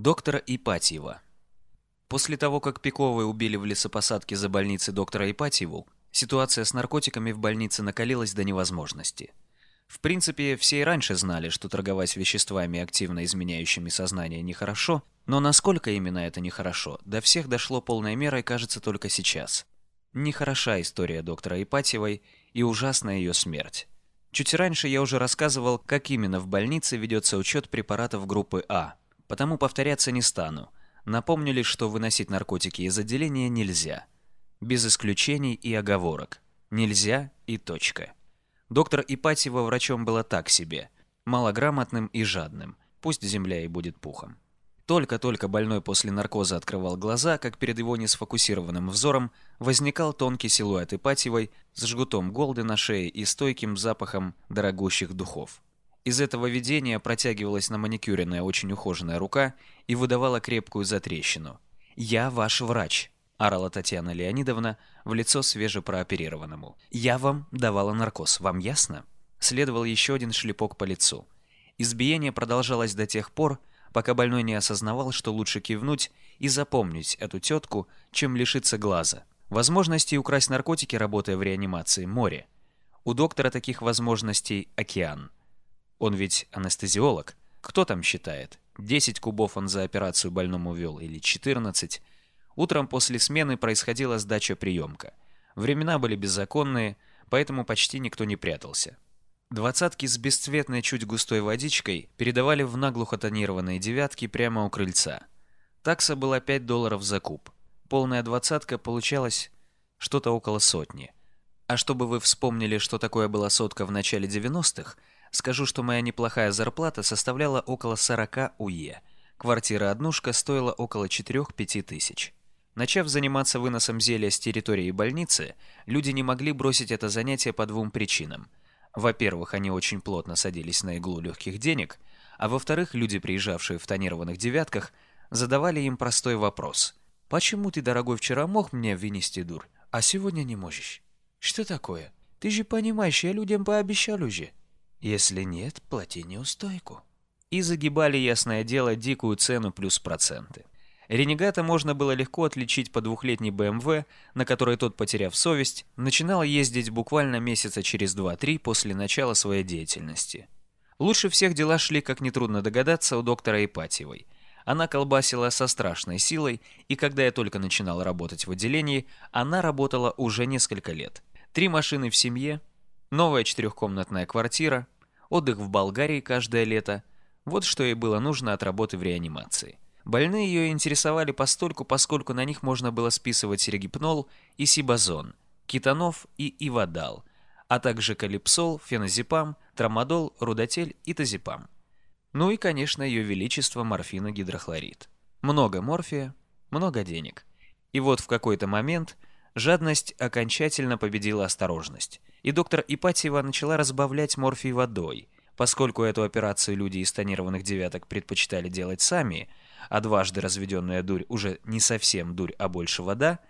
Доктора Ипатьева. После того, как Пиковы убили в лесопосадке за больницей доктора Ипатьеву, ситуация с наркотиками в больнице накалилась до невозможности. В принципе, все и раньше знали, что торговать веществами, активно изменяющими сознание, нехорошо, но насколько именно это нехорошо, до всех дошло полной мерой, кажется, только сейчас. Нехороша история доктора Ипатьевой и ужасная ее смерть. Чуть раньше я уже рассказывал, как именно в больнице ведется учет препаратов группы А – потому повторяться не стану. Напомню лишь, что выносить наркотики из отделения нельзя. Без исключений и оговорок. Нельзя и точка. Доктор Ипатьева врачом было так себе. Малограмотным и жадным. Пусть земля и будет пухом. Только-только больной после наркоза открывал глаза, как перед его несфокусированным взором возникал тонкий силуэт Ипатьевой с жгутом голды на шее и стойким запахом дорогущих духов. Из этого видения протягивалась на маникюренная очень ухоженная рука и выдавала крепкую затрещину. «Я ваш врач», – орала Татьяна Леонидовна в лицо свежепрооперированному. «Я вам давала наркоз, вам ясно?» Следовал еще один шлепок по лицу. Избиение продолжалось до тех пор, пока больной не осознавал, что лучше кивнуть и запомнить эту тетку, чем лишиться глаза. Возможностей украсть наркотики, работая в реанимации, море. У доктора таких возможностей океан – он ведь анестезиолог. Кто там считает? 10 кубов он за операцию больному вел или 14? Утром после смены происходила сдача приемка. Времена были беззаконные, поэтому почти никто не прятался. Двадцатки с бесцветной чуть густой водичкой передавали в наглухо тонированные девятки прямо у крыльца. Такса была 5 долларов за куб. Полная двадцатка получалась что-то около сотни. А чтобы вы вспомнили, что такое была сотка в начале 90-х, Скажу, что моя неплохая зарплата составляла около 40 УЕ. Квартира-однушка стоила около 4-5 тысяч. Начав заниматься выносом зелья с территории больницы, люди не могли бросить это занятие по двум причинам. Во-первых, они очень плотно садились на иглу легких денег, а во-вторых, люди, приезжавшие в тонированных девятках, задавали им простой вопрос. «Почему ты, дорогой, вчера мог мне вынести дур, а сегодня не можешь? Что такое? Ты же понимаешь, я людям пообещал уже. Если нет, плати неустойку. И загибали, ясное дело, дикую цену плюс проценты. Ренегата можно было легко отличить по двухлетней БМВ, на которой тот, потеряв совесть, начинал ездить буквально месяца через 2-3 после начала своей деятельности. Лучше всех дела шли, как нетрудно догадаться, у доктора Ипатьевой. Она колбасила со страшной силой, и когда я только начинал работать в отделении, она работала уже несколько лет. Три машины в семье, Новая четырехкомнатная квартира, отдых в Болгарии каждое лето. Вот что ей было нужно от работы в реанимации. Больные ее интересовали постольку, поскольку на них можно было списывать регипнол и сибазон, кетанов и ивадал, а также калипсол, феназепам, трамадол, рудотель и тазепам. Ну и, конечно, ее величество морфиногидрохлорид. Много морфия, много денег. И вот в какой-то момент жадность окончательно победила осторожность и доктор Ипатьева начала разбавлять морфий водой. Поскольку эту операцию люди из тонированных девяток предпочитали делать сами, а дважды разведенная дурь уже не совсем дурь, а больше вода,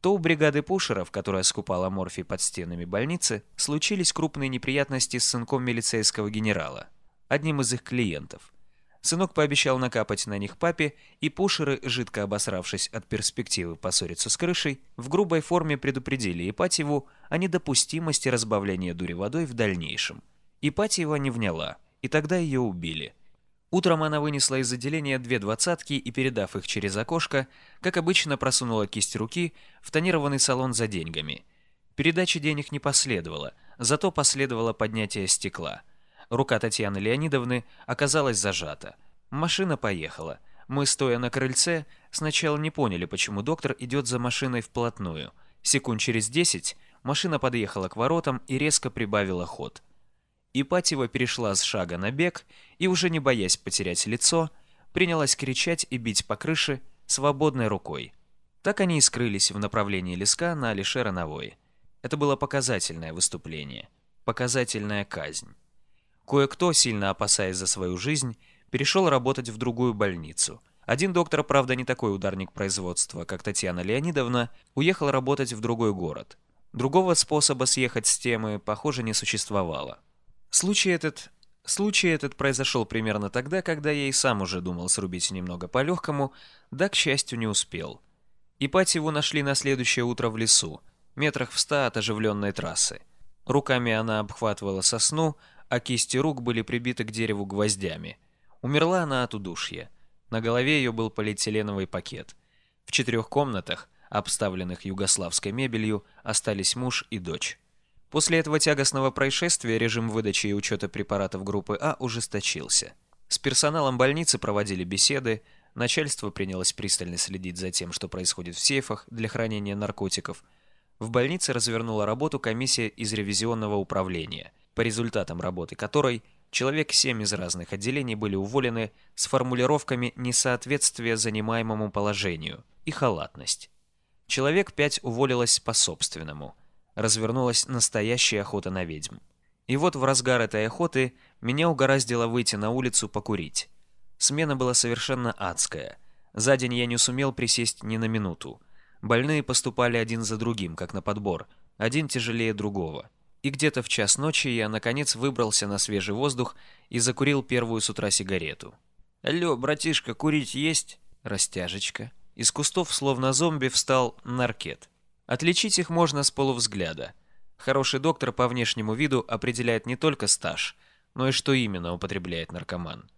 то у бригады пушеров, которая скупала морфий под стенами больницы, случились крупные неприятности с сынком милицейского генерала, одним из их клиентов. Сынок пообещал накапать на них папе, и пушеры, жидко обосравшись от перспективы поссориться с крышей, в грубой форме предупредили Ипатьеву о недопустимости разбавления дури водой в дальнейшем. Ипатьева не вняла, и тогда ее убили. Утром она вынесла из отделения две двадцатки и, передав их через окошко, как обычно просунула кисть руки в тонированный салон за деньгами. Передачи денег не последовало, зато последовало поднятие стекла – Рука Татьяны Леонидовны оказалась зажата. Машина поехала. Мы, стоя на крыльце, сначала не поняли, почему доктор идет за машиной вплотную. Секунд через десять машина подъехала к воротам и резко прибавила ход. Ипатьева перешла с шага на бег и, уже не боясь потерять лицо, принялась кричать и бить по крыше свободной рукой. Так они и скрылись в направлении леска на Алишера Навой. Это было показательное выступление, показательная казнь. Кое-кто, сильно опасаясь за свою жизнь, перешел работать в другую больницу. Один доктор, правда, не такой ударник производства, как Татьяна Леонидовна, уехал работать в другой город. Другого способа съехать с темы, похоже, не существовало. Случай этот Случай этот произошел примерно тогда, когда я и сам уже думал срубить немного по-легкому, да, к счастью, не успел. Ипатьеву нашли на следующее утро в лесу, метрах в ста от оживленной трассы. Руками она обхватывала сосну, а кисти рук были прибиты к дереву гвоздями. Умерла она от удушья. На голове ее был полиэтиленовый пакет. В четырех комнатах, обставленных югославской мебелью, остались муж и дочь. После этого тягостного происшествия режим выдачи и учета препаратов группы А ужесточился. С персоналом больницы проводили беседы, начальство принялось пристально следить за тем, что происходит в сейфах для хранения наркотиков. В больнице развернула работу комиссия из ревизионного управления, по результатам работы которой человек семь из разных отделений были уволены с формулировками несоответствия занимаемому положению и халатность. Человек пять уволилось по собственному – развернулась настоящая охота на ведьм. И вот в разгар этой охоты меня угораздило выйти на улицу покурить. Смена была совершенно адская. За день я не сумел присесть ни на минуту. Больные поступали один за другим, как на подбор, один тяжелее другого. И где-то в час ночи я, наконец, выбрался на свежий воздух и закурил первую с утра сигарету. «Алло, братишка, курить есть?» Растяжечка. Из кустов, словно зомби, встал наркет. Отличить их можно с полувзгляда. Хороший доктор по внешнему виду определяет не только стаж, но и что именно употребляет наркоман.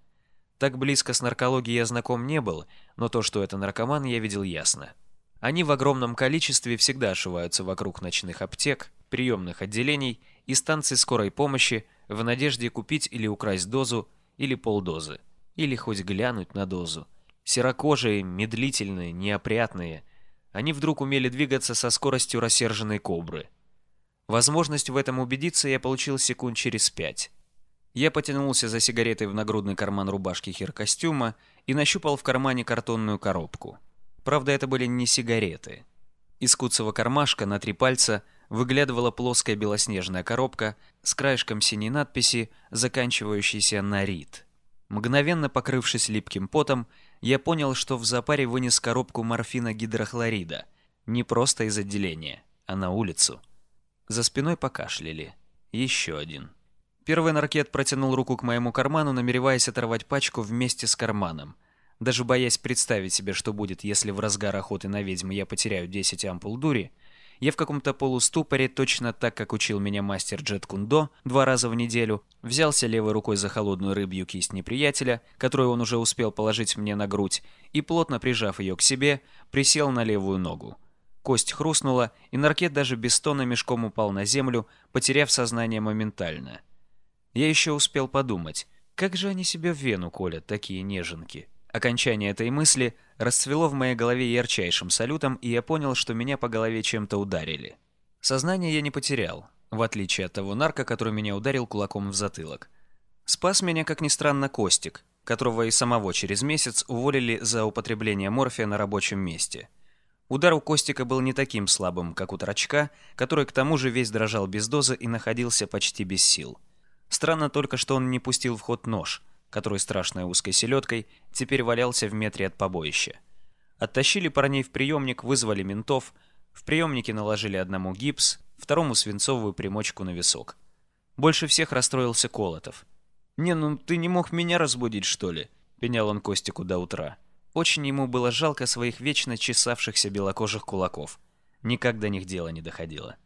Так близко с наркологией я знаком не был, но то, что это наркоман, я видел ясно. Они в огромном количестве всегда ошиваются вокруг ночных аптек, приемных отделений и станций скорой помощи в надежде купить или украсть дозу или полдозы, или хоть глянуть на дозу. Серокожие, медлительные, неопрятные – они вдруг умели двигаться со скоростью рассерженной кобры. Возможность в этом убедиться я получил секунд через пять. Я потянулся за сигаретой в нагрудный карман рубашки хер-костюма и нащупал в кармане картонную коробку. Правда, это были не сигареты. Из куцого кармашка на три пальца выглядывала плоская белоснежная коробка с краешком синей надписи, заканчивающейся на «Рит». Мгновенно покрывшись липким потом, я понял, что в запаре вынес коробку морфина гидрохлорида. Не просто из отделения, а на улицу. За спиной покашляли. Еще один. Первый наркет протянул руку к моему карману, намереваясь оторвать пачку вместе с карманом. Даже боясь представить себе, что будет, если в разгар охоты на ведьм я потеряю 10 ампул дури, я в каком-то полуступоре, точно так, как учил меня мастер Джет Кундо два раза в неделю, взялся левой рукой за холодную рыбью кисть неприятеля, которую он уже успел положить мне на грудь, и, плотно прижав ее к себе, присел на левую ногу. Кость хрустнула, и наркет даже без стона мешком упал на землю, потеряв сознание моментально. Я еще успел подумать, как же они себе в вену колят, такие неженки. Окончание этой мысли расцвело в моей голове ярчайшим салютом, и я понял, что меня по голове чем-то ударили. Сознание я не потерял, в отличие от того нарка, который меня ударил кулаком в затылок. Спас меня, как ни странно, Костик, которого и самого через месяц уволили за употребление морфия на рабочем месте. Удар у Костика был не таким слабым, как у Торчка, который к тому же весь дрожал без дозы и находился почти без сил. Странно только, что он не пустил в ход нож – который страшной узкой селедкой теперь валялся в метре от побоища. Оттащили парней в приемник, вызвали ментов, в приемнике наложили одному гипс, второму свинцовую примочку на висок. Больше всех расстроился Колотов. «Не, ну ты не мог меня разбудить, что ли?» — пенял он Костику до утра. Очень ему было жалко своих вечно чесавшихся белокожих кулаков. Никак до них дело не доходило.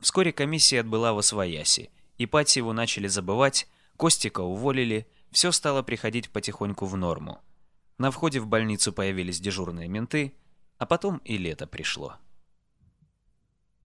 Вскоре комиссия отбыла во свояси. Ипатьеву начали забывать, Костика уволили — все стало приходить потихоньку в норму. На входе в больницу появились дежурные менты, а потом и лето пришло.